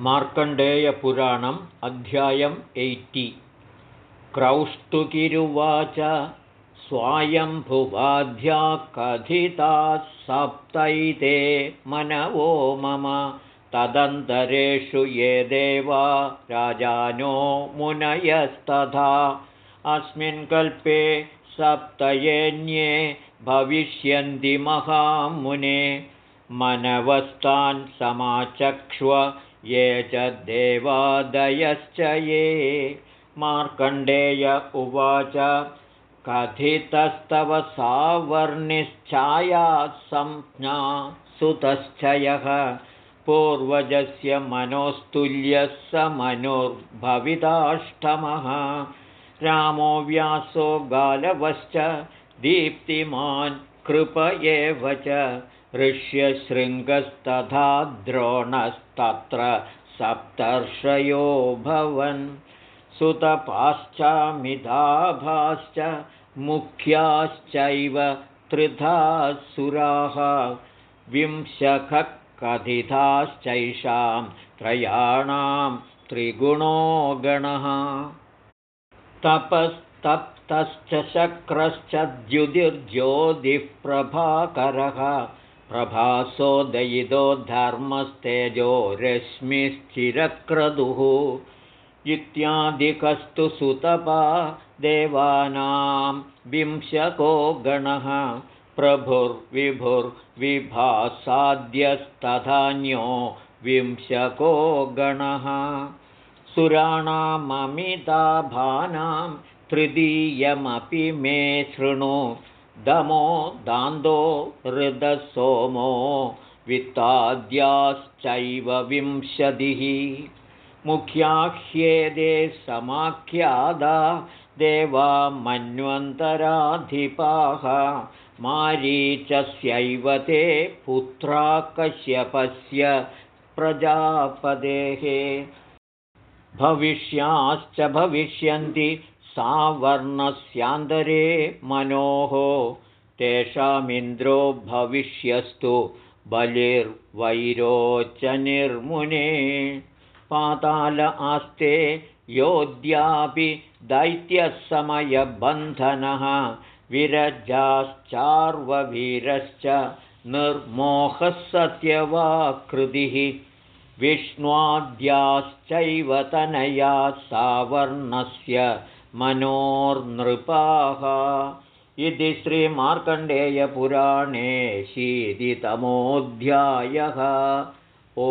मार्कण्डेयपुराणम् अध्यायम् eighty. क्रौष्टुकिरुवाच स्वायम्भुवाध्या कथिताः सप्तैते मनवो मम। तदन्तरेषु ये देवा राजानो मुनयस्तथा। अस्मिन् कल्पे सप्तयेन्ये भविष्यन्ति महामुने। मनवस्तान् समाचक्ष्व ये च देवादयश्च ये। मार्कण्डेय उवाच कथितस्तव सावर्णिश्चाया संज्ञा सुतश्चयः पूर्वजस्य मनोस्तुल्यः स मनुर्भविताष्टमः। रामो व्यासो गालवश्च दीप्तिमान् कृप एव च ऋष्यशृङ्गस्तथा द्रोणस्तत्र सप्तर्षयो भवन्। सुतपाश्चामिधाभाश्च मुख्याश्चैव त्रिधासुराः विंशखकथिताश्चैषां त्रयाणां त्रिगुणो गणः। तपस्तप्तश्च शक्रश्च द्युतिर्ज्योतिःप्रभाकरः प्रभासोदयितो धर्मस्तेजो रश्मिश्चिरक्रदुः इत्यादिकस्तु सुतपा देवानां विंशको गणः प्रभुर्विभुर्विभासाद्यस्तथान्यो विंशको गणः सुराणाममिताभानां तृतीयमपि मे शृणु दमो दान्दो हृदसोमो वित्ताद्याश्चैव विंशतिः। मुख्याह्येदे समाख्यादा देवा मन्वन्तराधिपाः। मारीचस्यैव ते पुत्राकश्यपस्य प्रजापदेः भविष्याश्च भविष्यन्ति सावर्णस्यान्तरे मनोः तेषामिन्द्रो भविष्यस्तु बलिर्वैरोचनिर्मुने। पाताल आस्ते योद्यापि दैत्यसमयबन्धनः विरजाश्चार्ववीरश्च निर्मोहः सत्यवाकृतिः। विष्णवाद्याश्चैव तनया सावर्णस्य मनोर्नृपाः। इति श्रीमार्कण्डेयपुराणे शीतितमोऽध्यायः। ओ